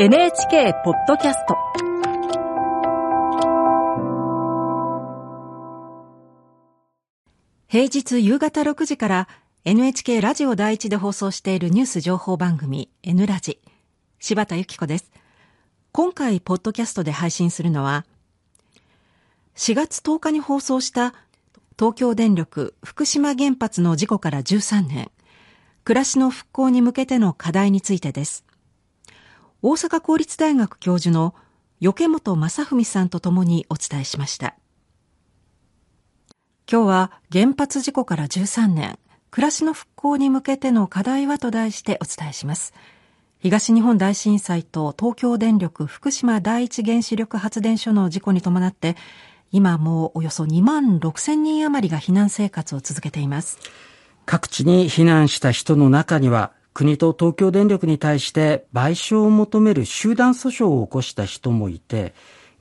NHK ポッドキャスト。平日夕方6時から NHK ラジオ第一で放送しているニュース情報番組 N ラジ。柴田由紀子です。今回ポッドキャストで配信するのは4月10日に放送した東京電力福島原発の事故から13年暮らしの復興に向けての課題についてです。大阪公立大学教授の余本正文さんとともにお伝えしました。今日は原発事故から13年暮らしの復興に向けての課題はと題してお伝えします。東日本大震災と東京電力福島第一原子力発電所の事故に伴って今もうおよそ2万6千人余りが避難生活を続けています。各地に避難した人の中には国と東京電力に対して賠償を求める集団訴訟を起こした人もいて、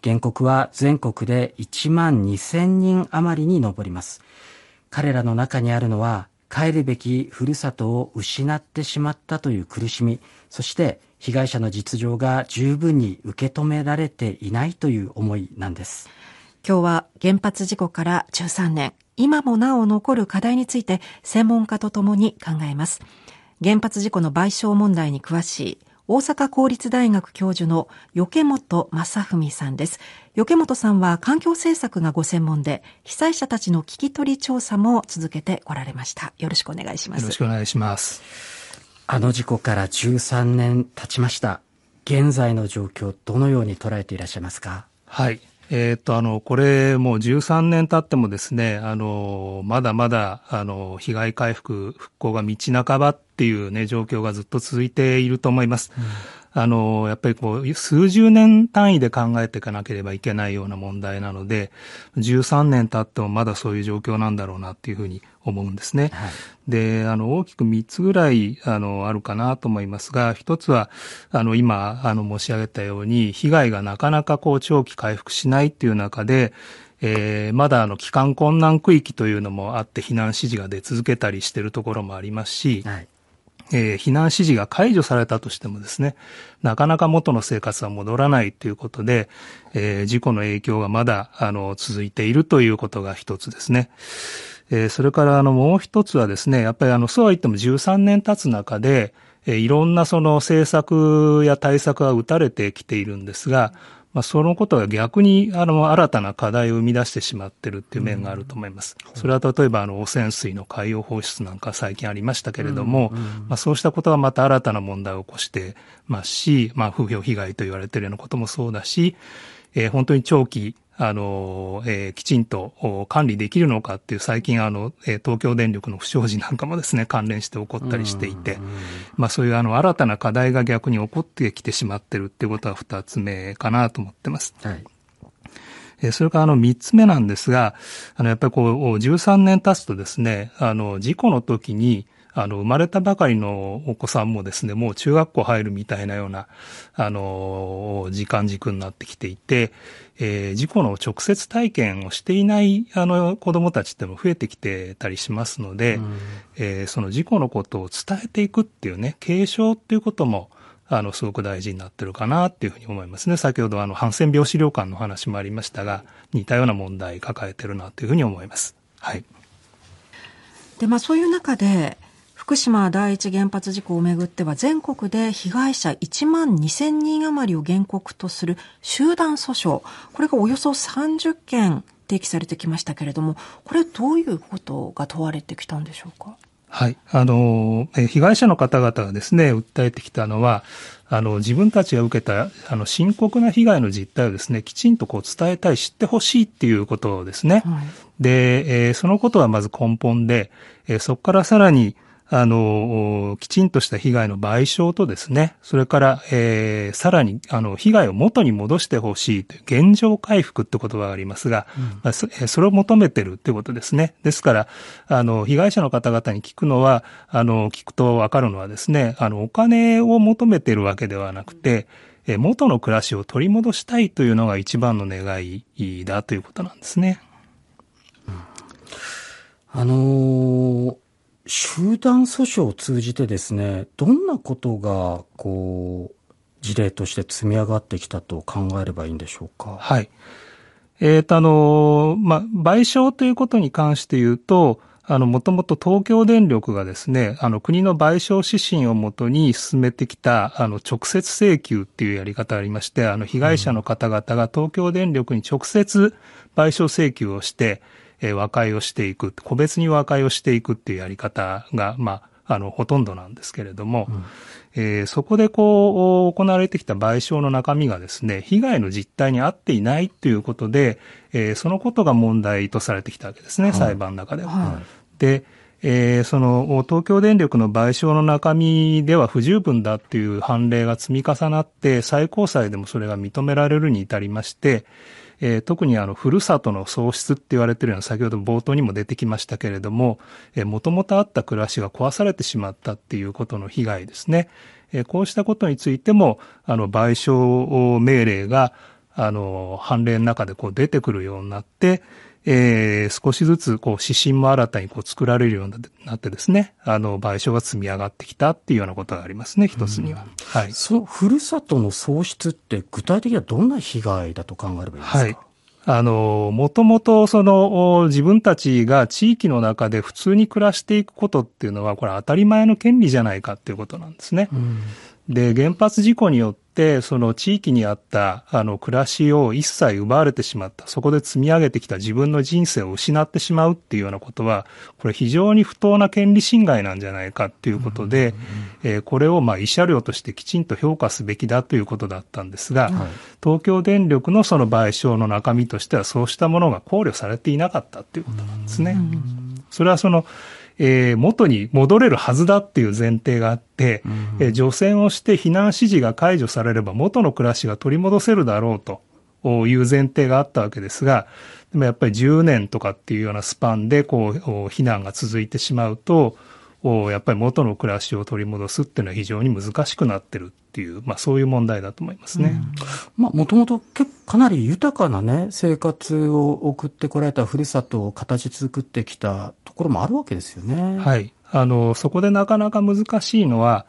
原告は全国で1万2000人余りに上ります。彼らの中にあるのは、帰るべきふるさとを失ってしまったという苦しみ、そして被害者の実情が十分に受け止められていないという思いなんです。今日は原発事故から13年、今もなお残る課題について専門家とともに考えます。原発事故の賠償問題に詳しい大阪公立大学教授の余本正文さんです。余本さんは環境政策がご専門で、被災者たちの聞き取り調査も続けてこられました。よろしくお願いします。よろしくお願いします。あの事故から13年経ちました。現在の状況、どのように捉えていらっしゃいますか？はい。えっ、と、あの、これ、もう13年経ってもですね、あの、まだまだ、あの、被害回復、復興が道半ばっていうね、状況がずっと続いていると思います。うんあの、やっぱりこう、数十年単位で考えていかなければいけないような問題なので、13年経ってもまだそういう状況なんだろうなっていうふうに思うんですね。はい、で、あの、大きく3つぐらい、あの、あるかなと思いますが、1つは、あの、今、あの、申し上げたように、被害がなかなかこう、長期回復しないっていう中で、えー、まだあの帰還困難区域というのもあって避難指示が出続けたりしているところもありますし、はい、えー、避難指示が解除されたとしてもですね、なかなか元の生活は戻らないということで、えー、事故の影響がまだ、あの、続いているということが一つですね。えー、それから、あの、もう一つはですね、やっぱりあの、そうは言っても13年経つ中で、え、いろんなその政策や対策が打たれてきているんですが、まあ、そのことが逆にあの新たな課題を生み出してしまってるっていう面があると思います。それは例えばあの汚染水の海洋放出なんか最近ありましたけれども、まあ、そうしたことがまた新たな問題を起こしてますし、まあ、風評被害と言われているようなこともそうだし、えー、本当に長期あの、えー、きちんと管理できるのかっていう最近あの、えー、東京電力の不祥事なんかもですね、関連して起こったりしていて、まあそういうあの新たな課題が逆に起こってきてしまってるっていうことは二つ目かなと思ってます。はい。えそれからあの三つ目なんですが、あのやっぱりこう13年経つとですね、あの事故の時にあの、生まれたばかりのお子さんもですね、もう中学校入るみたいなような、あの、時間軸になってきていて、えー、事故の直接体験をしていない、あの、子供たちっても増えてきてたりしますので、うん、えー、その事故のことを伝えていくっていうね、継承っていうことも、あの、すごく大事になってるかなっていうふうに思いますね。先ほどあの、ハンセン病資料館の話もありましたが、似たような問題抱えてるなというふうに思います。はい。で、まあそういう中で、福島第一原発事故をめぐっては全国で被害者1万2000人余りを原告とする集団訴訟これがおよそ30件提起されてきましたけれどもこれどういうことが問われてきたんでしょうか？はい。あの、被害者の方々がですね、訴えてきたのは、あの、自分たちが受けた、あの、深刻な被害の実態をですね、きちんとこう伝えたい、知ってほしいっていうことですね。はい、で、えー、そのことはまず根本で、えー、そこからさらに、あの、きちんとした被害の賠償とですね、それから、えー、さらに、あの、被害を元に戻してほしいという現状回復って言葉がありますが、うんまあそ、それを求めてるってことですね。ですから、あの、被害者の方々に聞くのは、あの、聞くとわかるのはですね、あの、お金を求めてるわけではなくて、え元の暮らしを取り戻したいというのが一番の願いだということなんですね。うん、あのー集団訴訟を通じてですね、どんなことが、こう、事例として積み上がってきたと考えればいいんでしょうか？はい。えっ、ー、と、あの、まあ、賠償ということに関して言うと、あの、もともと東京電力がですね、あの、国の賠償指針をもとに進めてきた、あの、直接請求っていうやり方がありまして、あの、被害者の方々が東京電力に直接賠償請求をして、えー、和解をしていく、個別に和解をしていくっていうやり方が、まあ、あの、ほとんどなんですけれども、うん、えー、そこでこう、行われてきた賠償の中身がですね、被害の実態に合っていないということで、えー、そのことが問題とされてきたわけですね、はい、裁判の中では。はい、で、えー、その東京電力の賠償の中身では不十分だっていう判例が積み重なって、最高裁でもそれが認められるに至りまして、えー、特にあの、ふるさとの喪失って言われてるような、先ほど冒頭にも出てきましたけれども、えー、もともとあった暮らしが壊されてしまったっていうことの被害ですね。えー、こうしたことについても、あの、賠償命令が、あの、判例の中でこう出てくるようになって、えー、少しずつこう指針も新たにこう作られるようになってですね、あの、賠償が積み上がってきたっていうようなことがありますね、一つには。はい。そのふるさとの喪失って具体的にはどんな被害だと考えればいいですか？はい。あの、もともとその自分たちが地域の中で普通に暮らしていくことっていうのは、これ当たり前の権利じゃないかっていうことなんですね。うん、で、原発事故によって、その地域にあった、あの、暮らしを一切奪われてしまった。そこで積み上げてきた自分の人生を失ってしまうっていうようなことは、これ非常に不当な権利侵害なんじゃないかっていうことで、えー、これをまあ、慰謝料としてきちんと評価すべきだということだったんですが、はい、東京電力のその賠償の中身としては、そうしたものが考慮されていなかったっていうことなんですね。それはその、えー、元に戻れるはずだっていう前提があって、うん、えー、除染をして避難指示が解除されれば元の暮らしが取り戻せるだろうという前提があったわけですが、でもやっぱり10年とかっていうようなスパンでこう避難が続いてしまうと、やっぱり元の暮らしを取り戻すっていうのは非常に難しくなってるっていう、まあそういう問題だと思いますね。うん、まあもともとかなり豊かなね、生活を送ってこられたふるさとを形作ってきたところもあるわけですよね。はい。あの、そこでなかなか難しいのは、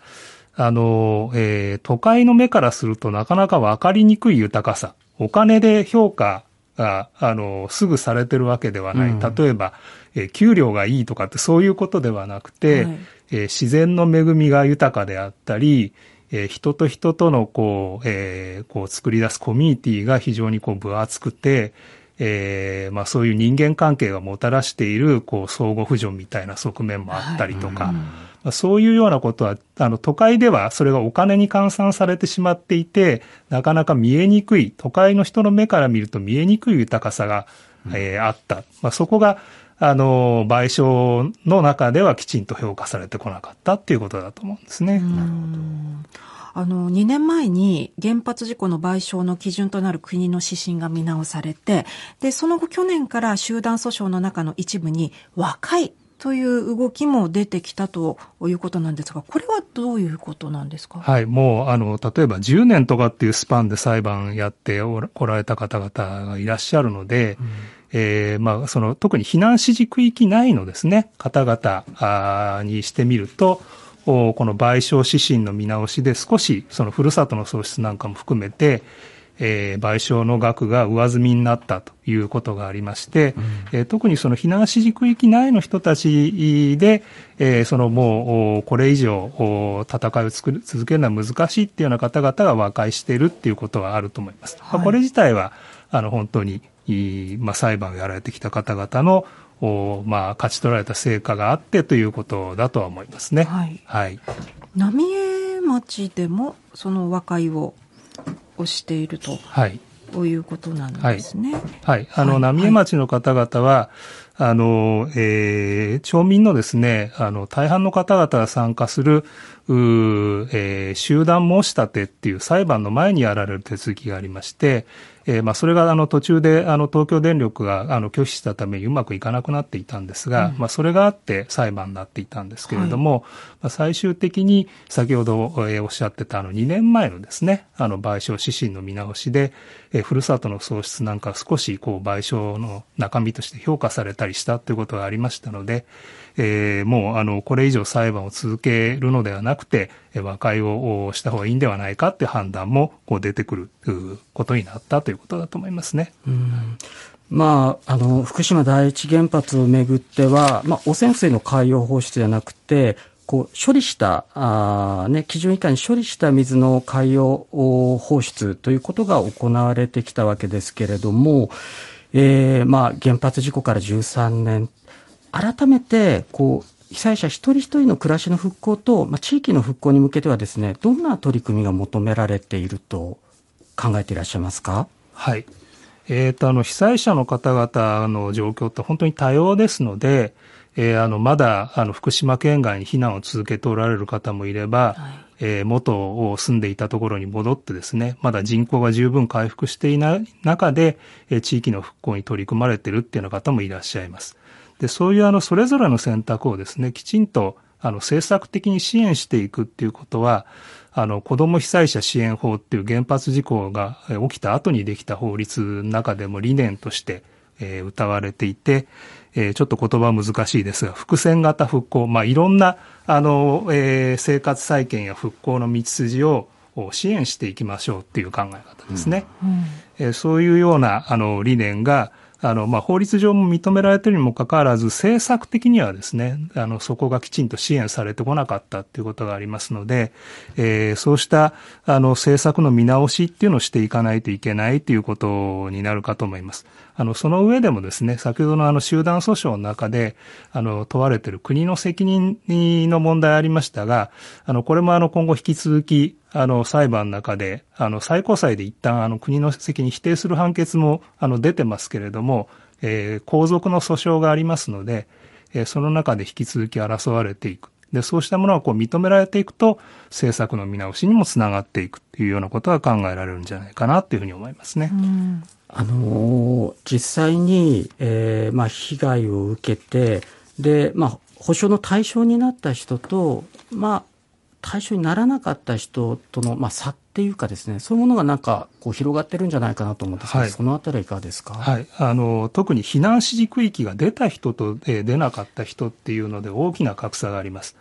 あの、えー、都会の目からするとなかなかわかりにくい豊かさ。お金で評価が、あの、すぐされてるわけではない。うん、例えば、えー、給料がいいとかってそういうことではなくて、はい、えー、自然の恵みが豊かであったり、えー、人と人とのこう、えー、こう作り出すコミュニティが非常にこう分厚くて、えー、まあそういう人間関係がもたらしている、こう、相互扶助みたいな側面もあったりとか、はいまあ、そういうようなことは、あの、都会ではそれがお金に換算されてしまっていて、なかなか見えにくい、都会の人の目から見ると見えにくい豊かさが、えー、あった。まあそこが、あの、賠償の中ではきちんと評価されてこなかったっていうことだと思うんですね。なるほど。あの、2年前に原発事故の賠償の基準となる国の指針が見直されて、で、その後去年から集団訴訟の中の一部に和解という動きも出てきたということなんですが、これはどういうことなんですか？はい、もう、あの、例えば10年とかっていうスパンで裁判やっておられた方々がいらっしゃるので、うん、えー、まあ、その、特に避難指示区域内のですね、方々にしてみると、この賠償指針の見直しで少しそのふるさとの喪失なんかも含めて、えー、賠償の額が上積みになったということがありまして、うん、えー、特にその避難指示区域内の人たちで、えー、そのもうこれ以上戦いを作る続けるのは難しいっていうような方々が和解しているっていうことはあると思います。はい、これ自体はあの本当に、まあ、裁判をやられてきた方々のを、まあ、勝ち取られた成果があってということだとは思いますね。はい。はい、浪江町でもその和解ををしていると。はい。ということなんですね。はい。はい、あの、はい、浪江町の方々は、あの、えー、町民のですね、あの、大半の方々が参加する、うえー、集団申し立てっていう裁判の前にやられる手続きがありまして、えー、まあ、それがあの途中であの東京電力があの拒否したためにうまくいかなくなっていたんですが、うん、まあ、それがあって裁判になっていたんですけれども、はい、まあ、最終的に先ほど、えー、おっしゃってたあの2年前のですね、あの賠償指針の見直しで、えー、ふるさとの喪失なんか少しこう賠償の中身として評価されたりりしたということがありましたので、えー、もうあのこれ以上裁判を続けるのではなくて和解をした方がいいんではないかっていう判断もこう出てくることになったということだと思いますね。うまあ、あの、福島第一原発をめぐっては、まあ、汚染水の海洋放出じゃなくて、こう、処理した、あね、基準以下に処理した水の海洋放出ということが行われてきたわけですけれども、えー、まあ、原発事故から13年。改めて、こう、被災者一人一人の暮らしの復興と、まあ、地域の復興に向けてはですね、どんな取り組みが求められていると考えていらっしゃいますか？はい。えっ、ー、と、あの、被災者の方々の状況って本当に多様ですので、えー、あの、まだ、あの、福島県外に避難を続けておられる方もいれば、はい、えー、元を住んでいたところに戻ってですね、まだ人口が十分回復していない中で、えー、地域の復興に取り組まれているっていうような方もいらっしゃいます。で、そういうあの、それぞれの選択をですね、きちんと、あの、政策的に支援していくっていうことは、あの、子供被災者支援法っていう原発事故が起きた後にできた法律の中でも理念として、えー、歌われていて、えー、ちょっと言葉難しいですが、伏線型復興、まあ、いろんな、あの、えー、生活再建や復興の道筋を支援していきましょうっていう考え方ですね。うんうん、えー、そういうような、あの、理念が、あの、まあ、法律上も認められているにもかかわらず、政策的にはですね、あの、そこがきちんと支援されてこなかったっていうことがありますので、えー、そうした、あの、政策の見直しっていうのをしていかないといけないということになるかと思います。あの、その上でもですね、先ほどのあの集団訴訟の中で、あの、問われている国の責任の問題ありましたが、あの、これもあの、今後引き続き、あの、裁判の中で、あの、最高裁で一旦、あの、国の責任否定する判決も、あの、出てますけれども、えー、皇族の訴訟がありますので、えー、その中で引き続き争われていく。で、そうしたものがこう認められていくと、政策の見直しにもつながっていくっていうようなことが考えられるんじゃないかなっていうふうに思いますね。あのー、実際に、えー、まあ、被害を受けて、で、まあ、保証の対象になった人と、まあ、対象にならなかった人との、まあ、差っていうかですね、そういうものがなんか、こう、広がってるんじゃないかなと思うんですけど、はい、そのあたりはいかがですか？はい。あの、特に避難指示区域が出た人と、えー、出なかった人っていうので大きな格差があります。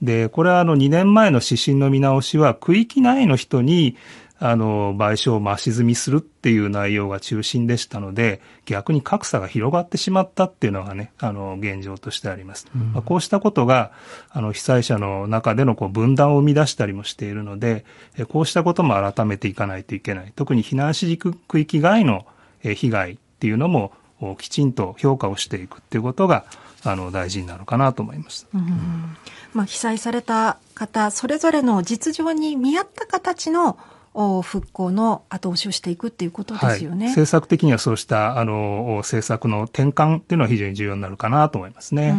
で、これはあの2年前の指針の見直しは区域内の人にあの、賠償を増し積みするっていう内容が中心でしたので、逆に格差が広がってしまったっていうのがね、あの、現状としてあります。うん、まあ、こうしたことが、あの、被災者の中でのこう分断を生み出したりもしているので、こうしたことも改めていかないといけない。特に避難指示区域外の被害っていうのも、きちんと評価をしていくっていうことが、あの、大事になるかなと思います。うんまあ、被災された方、それぞれの実情に見合った形の復興の後押しをしていくっていうことですよね。はい、政策的にはそうしたあの政策の転換っていうのは非常に重要になるかなと思いますね。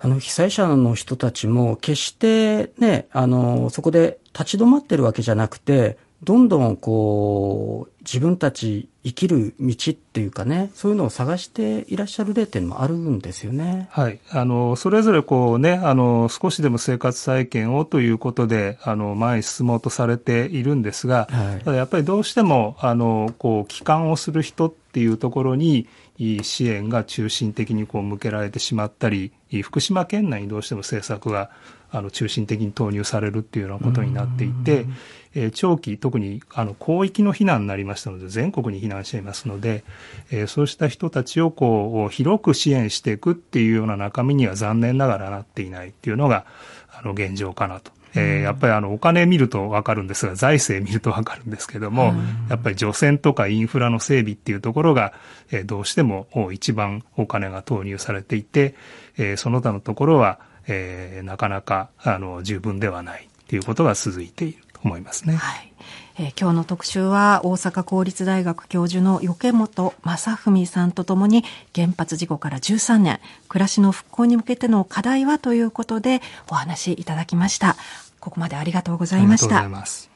あの被災者の人たちも決してね、あのそこで立ち止まってるわけじゃなくて、どんどんこう、自分たち生きる道っていうかね、そういうのを探していらっしゃる例っていうのもあるんですよね。はい。あの、それぞれこうね、あの、少しでも生活再建をということで、あの、前に進もうとされているんですが、はい、ただやっぱりどうしても、あの、こう、帰還をする人っていうところに、支援が中心的にこう向けられてしまったり、福島県内にどうしても政策があの中心的に投入されるっていうようなことになっていて、えー、長期、特にあの広域の避難になりましたので、全国に避難していますので、えー、そうした人たちをこう広く支援していくっていうような中身には残念ながらなっていないっていうのが、あの現状かなと。えー、やっぱりあのお金見るとわかるんですが、財政見るとわかるんですけども、やっぱり除染とかインフラの整備っていうところが、えー、どうしても一番お金が投入されていて、えー、その他のところは、えー、なかなかあの十分ではないっていうことが続いている。思いますね。はい。え、今日の特集は大阪公立大学教授の余本正文さんとともに原発事故から13年暮らしの復興に向けての課題はということでお話いただきました。ここまでありがとうございました。